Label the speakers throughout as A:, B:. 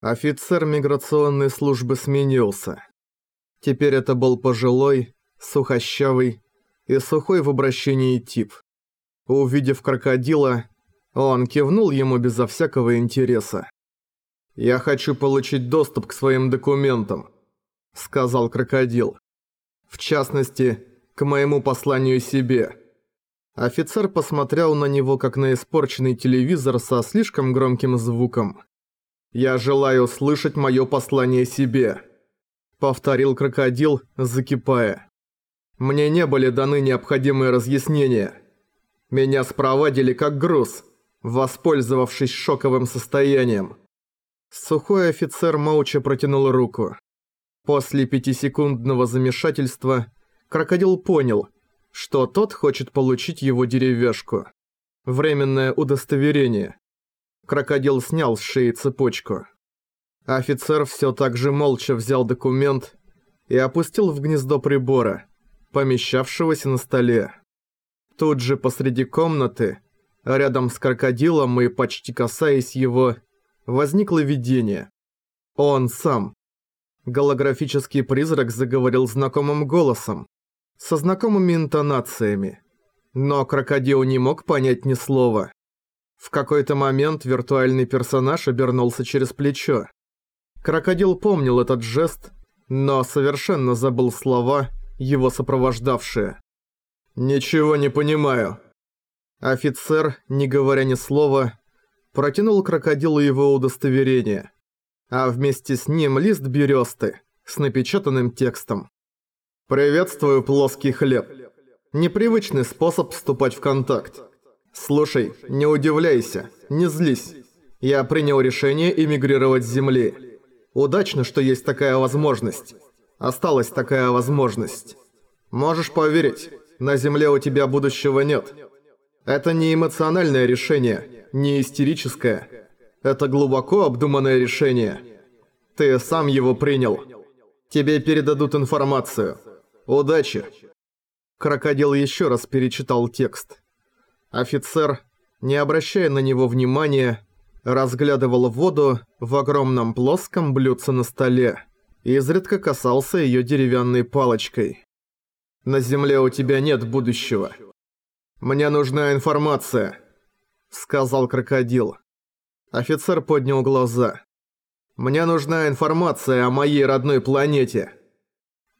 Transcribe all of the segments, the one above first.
A: Офицер миграционной службы сменился. Теперь это был пожилой, сухощавый и сухой в обращении тип. Увидев крокодила, он кивнул ему безо всякого интереса. «Я хочу получить доступ к своим документам», — сказал крокодил. «В частности, к моему посланию себе». Офицер посмотрел на него, как на испорченный телевизор со слишком громким звуком. «Я желаю слышать мое послание себе», — повторил крокодил, закипая. «Мне не были даны необходимые разъяснения. Меня спровадили как груз, воспользовавшись шоковым состоянием». Сухой офицер молча протянул руку. После пятисекундного замешательства крокодил понял, что тот хочет получить его деревяшку. Временное удостоверение. Крокодил снял с шеи цепочку. Офицер все так же молча взял документ и опустил в гнездо прибора, помещавшегося на столе. Тут же посреди комнаты, рядом с крокодилом и почти касаясь его, возникло видение. Он сам. Голографический призрак заговорил знакомым голосом, со знакомыми интонациями. Но крокодил не мог понять ни слова. В какой-то момент виртуальный персонаж обернулся через плечо. Крокодил помнил этот жест, но совершенно забыл слова, его сопровождавшие. «Ничего не понимаю». Офицер, не говоря ни слова, протянул крокодилу его удостоверение, а вместе с ним лист бересты с напечатанным текстом. «Приветствую, плоский хлеб. Непривычный способ вступать в контакт. «Слушай, не удивляйся, не злись. Я принял решение эмигрировать с Земли. Удачно, что есть такая возможность. Осталась такая возможность. Можешь поверить, на Земле у тебя будущего нет. Это не эмоциональное решение, не истерическое. Это глубоко обдуманное решение. Ты сам его принял. Тебе передадут информацию. Удачи!» Крокодил еще раз перечитал текст. Офицер, не обращая на него внимания, разглядывал воду в огромном плоском блюдце на столе и изредка касался ее деревянной палочкой. «На земле у тебя нет будущего. Мне нужна информация», — сказал крокодил. Офицер поднял глаза. «Мне нужна информация о моей родной планете».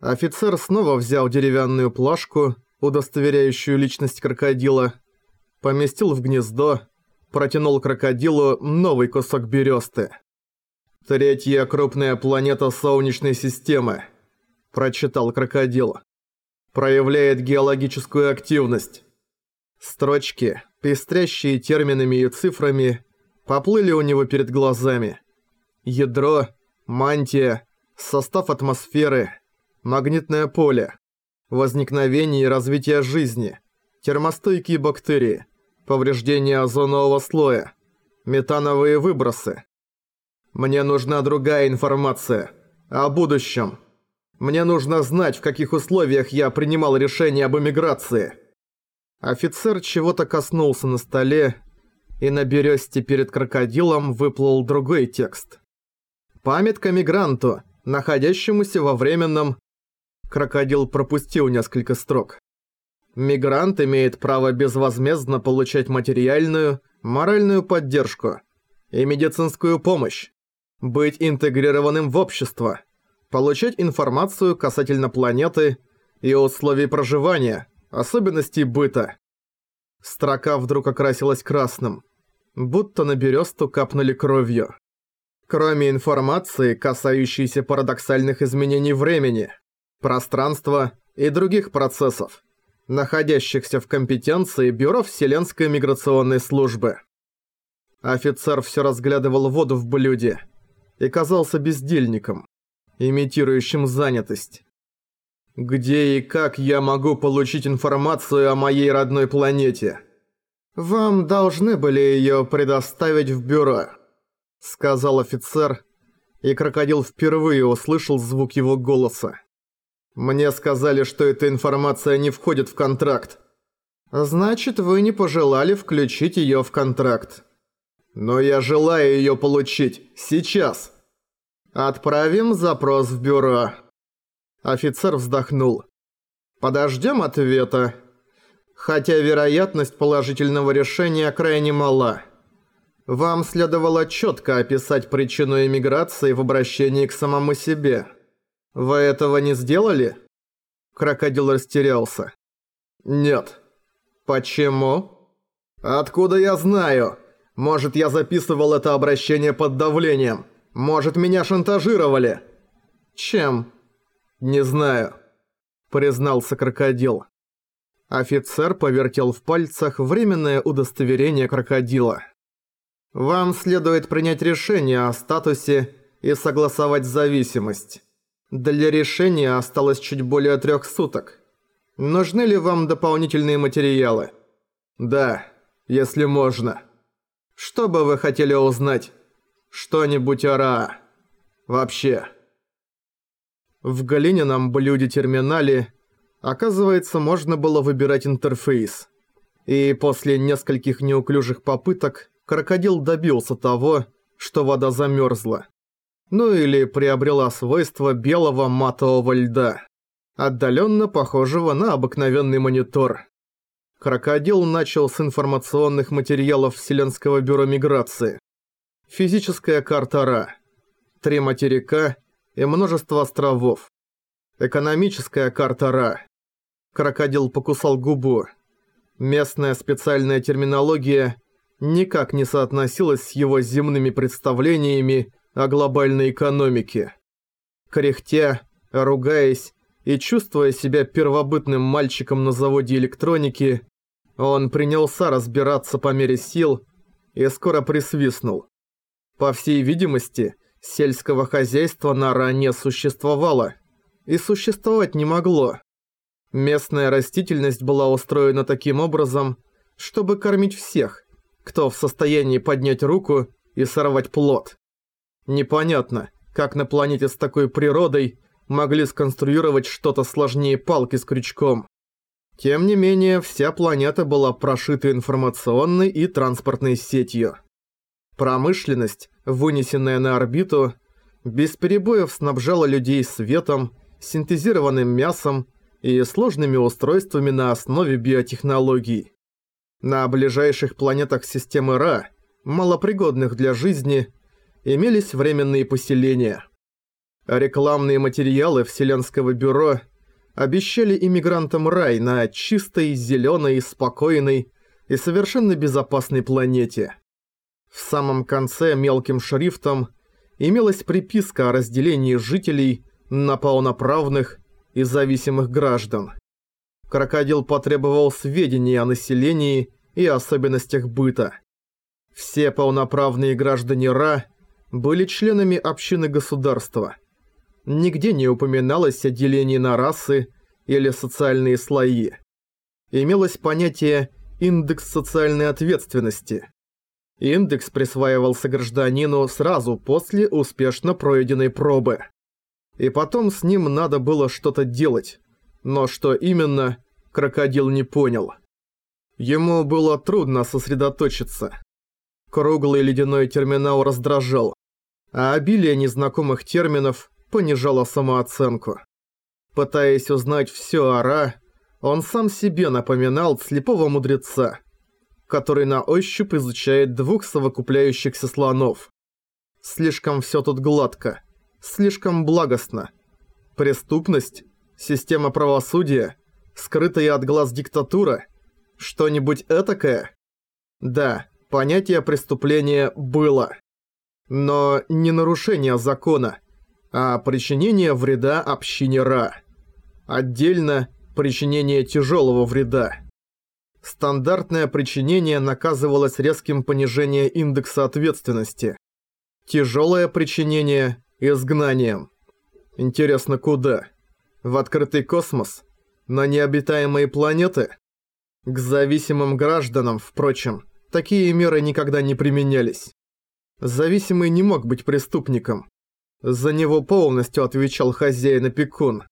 A: Офицер снова взял деревянную плашку, удостоверяющую личность крокодила, поместил в гнездо, протянул крокодилу новый кусок бересты. «Третья крупная планета Солнечной системы», – прочитал крокодил. «Проявляет геологическую активность». Строчки, пестрящие терминами и цифрами, поплыли у него перед глазами. Ядро, мантия, состав атмосферы, магнитное поле, возникновение и развитие жизни, термостойкие бактерии – повреждение озонового слоя, метановые выбросы. Мне нужна другая информация о будущем. Мне нужно знать, в каких условиях я принимал решение об эмиграции. Офицер чего-то коснулся на столе, и на бересте перед крокодилом выплыл другой текст. Памятка мигранту, находящемуся во временном... Крокодил пропустил несколько строк. Мигрант имеет право безвозмездно получать материальную, моральную поддержку и медицинскую помощь, быть интегрированным в общество, получать информацию касательно планеты и условий проживания, особенностей быта. Строка вдруг окрасилась красным, будто на бересту капнули кровью. Кроме информации, касающейся парадоксальных изменений времени, пространства и других процессов, находящихся в компетенции Бюро Вселенской миграционной службы. Офицер все разглядывал воду в блюде и казался бездельником, имитирующим занятость. «Где и как я могу получить информацию о моей родной планете?» «Вам должны были ее предоставить в бюро», — сказал офицер, и крокодил впервые услышал звук его голоса. Мне сказали, что эта информация не входит в контракт. Значит, вы не пожелали включить её в контракт. Но я желаю её получить. Сейчас. «Отправим запрос в бюро». Офицер вздохнул. «Подождем ответа. Хотя вероятность положительного решения крайне мала. Вам следовало четко описать причину эмиграции в обращении к самому себе. Вы этого не сделали?» Крокодил растерялся. «Нет». «Почему?» «Откуда я знаю? Может, я записывал это обращение под давлением?» Может, меня шантажировали?» «Чем?» «Не знаю», — признался крокодил. Офицер повертел в пальцах временное удостоверение крокодила. «Вам следует принять решение о статусе и согласовать зависимость. Для решения осталось чуть более трех суток. Нужны ли вам дополнительные материалы?» «Да, если можно». «Что бы вы хотели узнать?» Что-нибудь ора. Вообще. В глиняном блюде-терминале, оказывается, можно было выбирать интерфейс. И после нескольких неуклюжих попыток крокодил добился того, что вода замерзла. Ну или приобрела свойства белого матового льда, отдаленно похожего на обыкновенный монитор. Крокодил начал с информационных материалов Вселенского бюро миграции. Физическая карта Ра. Три материка и множество островов. Экономическая карта Ра. Крокодил покусал губу. Местная специальная терминология никак не соотносилась с его земными представлениями о глобальной экономике. Кряхтя, ругаясь и чувствуя себя первобытным мальчиком на заводе электроники, он принялся разбираться по мере сил и скоро присвистнул. По всей видимости, сельского хозяйства на не существовало. И существовать не могло. Местная растительность была устроена таким образом, чтобы кормить всех, кто в состоянии поднять руку и сорвать плод. Непонятно, как на планете с такой природой могли сконструировать что-то сложнее палки с крючком. Тем не менее, вся планета была прошита информационной и транспортной сетью. Промышленность, вынесенная на орбиту, без перебоев снабжала людей светом, синтезированным мясом и сложными устройствами на основе биотехнологий. На ближайших планетах системы Ра, малопригодных для жизни, имелись временные поселения. Рекламные материалы Вселенского бюро обещали иммигрантам рай на чистой, зеленой, спокойной и совершенно безопасной планете. В самом конце мелким шрифтом имелась приписка о разделении жителей на полноправных и зависимых граждан. Крокодил потребовал сведений о населении и особенностях быта. Все полноправные граждане Ра были членами общины государства. Нигде не упоминалось о делении на расы или социальные слои. Имелось понятие «индекс социальной ответственности», Индекс присваивался гражданину сразу после успешно пройденной пробы. И потом с ним надо было что-то делать. Но что именно, крокодил не понял. Ему было трудно сосредоточиться. Круглый ледяной терминал раздражал, а обилие незнакомых терминов понижало самооценку. Пытаясь узнать всё о Ра, он сам себе напоминал слепого мудреца – который на ощупь изучает двух совокупляющихся слонов. Слишком все тут гладко, слишком благостно. Преступность, система правосудия, скрытая от глаз диктатура, что-нибудь этакое? Да, понятие преступления было. Но не нарушение закона, а причинение вреда общине Ра. Отдельно причинение тяжелого вреда стандартное причинение наказывалось резким понижением индекса ответственности. Тяжелое причинение – изгнанием. Интересно, куда? В открытый космос? На необитаемые планеты? К зависимым гражданам, впрочем, такие меры никогда не применялись. Зависимый не мог быть преступником. За него полностью отвечал хозяин-опекун.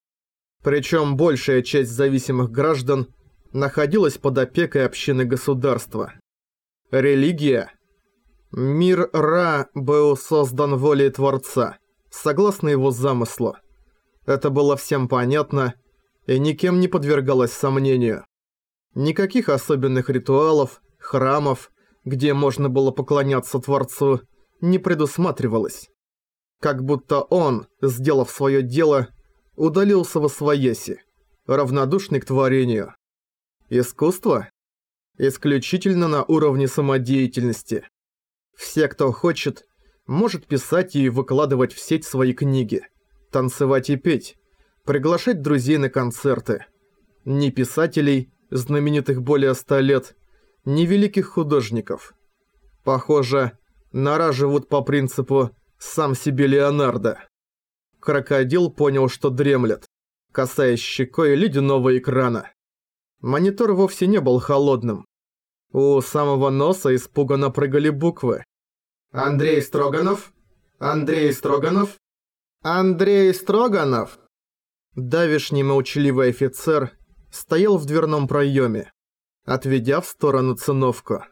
A: Причем большая часть зависимых граждан – находилась под опекой общины государства. Религия. Мир Ра был создан волей Творца, согласно его замыслу. Это было всем понятно и никем не подвергалось сомнению. Никаких особенных ритуалов, храмов, где можно было поклоняться Творцу, не предусматривалось. Как будто он, сделав свое дело, удалился во своеси, равнодушный к творению. Искусство? Исключительно на уровне самодеятельности. Все, кто хочет, может писать и выкладывать в сеть свои книги, танцевать и петь, приглашать друзей на концерты. Ни писателей, знаменитых более ста лет, ни великих художников. Похоже, нора живут по принципу «сам себе Леонардо». Крокодил понял, что дремлет, касаясь щекой ледяного экрана. Монитор вовсе не был холодным. У самого носа испуганно прыгали буквы. «Андрей Строганов? Андрей Строганов? Андрей Строганов?» Давишний молчаливый офицер стоял в дверном проеме, отведя в сторону циновку.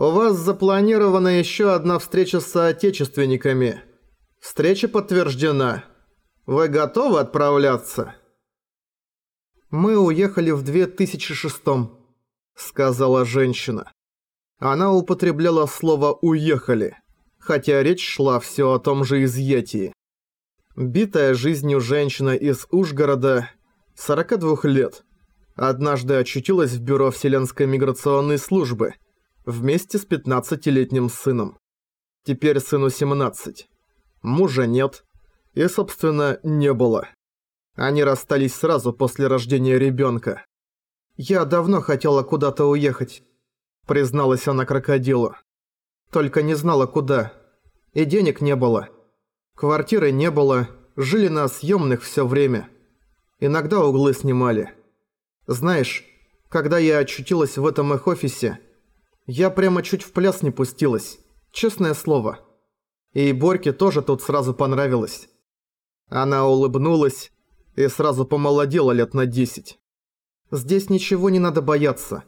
A: «У вас запланирована еще одна встреча с соотечественниками. Встреча подтверждена. Вы готовы отправляться?» «Мы уехали в 2006-м», — сказала женщина. Она употребляла слово «уехали», хотя речь шла все о том же изъятии. Битая жизнью женщина из Ужгорода, 42 лет, однажды очутилась в бюро Вселенской миграционной службы вместе с 15-летним сыном. Теперь сыну 17. Мужа нет. И, собственно, не было. Они расстались сразу после рождения ребенка. «Я давно хотела куда-то уехать», — призналась она крокодилу. «Только не знала куда. И денег не было. Квартиры не было, жили на съемных все время. Иногда углы снимали. Знаешь, когда я очутилась в этом их офисе, я прямо чуть в пляс не пустилась, честное слово. И Борьке тоже тут сразу понравилось. Она улыбнулась и сразу помолодела лет на десять. Здесь ничего не надо бояться.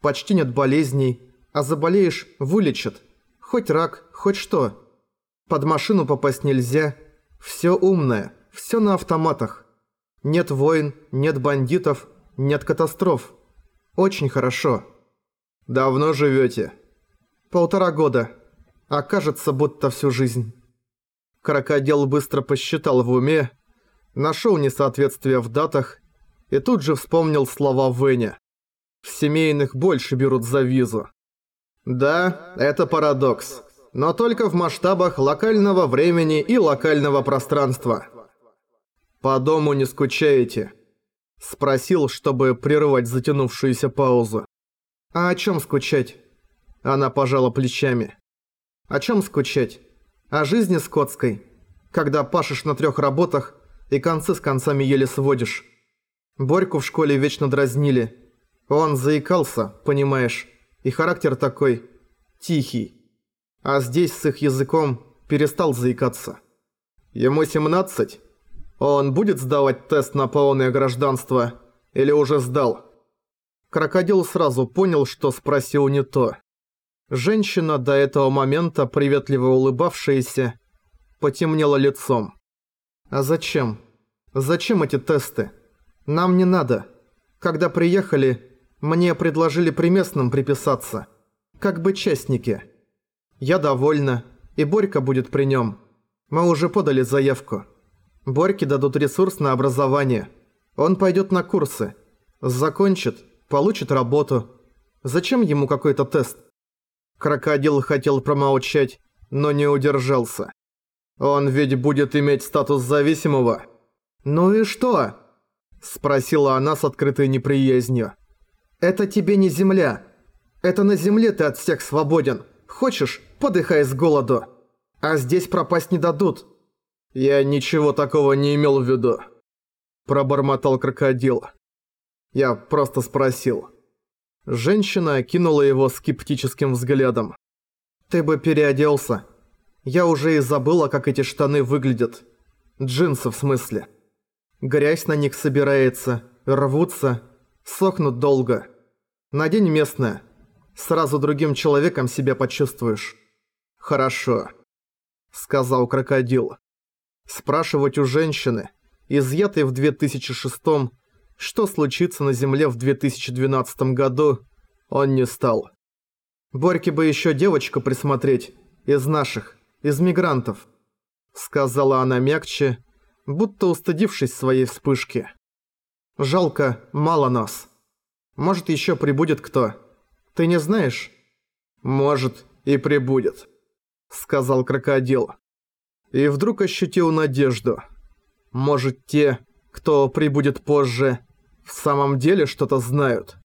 A: Почти нет болезней, а заболеешь – вылечат. Хоть рак, хоть что. Под машину попасть нельзя. Все умное, все на автоматах. Нет войн, нет бандитов – нет катастроф. Очень хорошо. Давно живете? Полтора года. А кажется, будто всю жизнь. Крокодил быстро посчитал в уме, нашел несоответствие в датах и тут же вспомнил слова Веня. В семейных больше берут за визу. Да, это парадокс. Но только в масштабах локального времени и локального пространства. По дому не скучаете. Спросил, чтобы прервать затянувшуюся паузу. «А о чем скучать?» Она пожала плечами. «О чем скучать? О жизни скотской, когда пашешь на трех работах и концы с концами еле сводишь. Борьку в школе вечно дразнили. Он заикался, понимаешь, и характер такой тихий. А здесь с их языком перестал заикаться. Ему 17, он будет сдавать тест на полное гражданство? Или уже сдал? Крокодил сразу понял, что спросил не то. Женщина, до этого момента приветливо улыбавшаяся, потемнела лицом. «А зачем? Зачем эти тесты? Нам не надо. Когда приехали, мне предложили при местном приписаться. Как бы частники. Я довольна, и Борька будет при нем. Мы уже подали заявку». Борьке дадут ресурс на образование. Он пойдет на курсы. Закончит, получит работу. Зачем ему какой-то тест? Крокодил хотел промолчать, но не удержался. Он ведь будет иметь статус зависимого. «Ну и что?» – спросила она с открытой неприязнью. «Это тебе не земля. Это на земле ты от всех свободен. Хочешь – подыхай с голоду. А здесь пропасть не дадут. «Я ничего такого не имел в виду», – пробормотал крокодил. Я просто спросил. Женщина окинула его скептическим взглядом. «Ты бы переоделся. Я уже и забыла, как эти штаны выглядят. Джинсы в смысле. Грязь на них собирается, рвутся, сохнут долго. Надень местное. Сразу другим человеком себя почувствуешь». «Хорошо», – сказал крокодил. Спрашивать у женщины, изъятой в 2006 что случится на Земле в 2012 году, он не стал. Борьке бы еще девочку присмотреть, из наших, из мигрантов, сказала она мягче, будто устыдившись своей вспышки. Жалко, мало нас. Может, еще прибудет кто. Ты не знаешь? Может, и прибудет, сказал крокодил. И вдруг ощутил надежду. Может, те, кто прибудет позже, в самом деле что-то знают.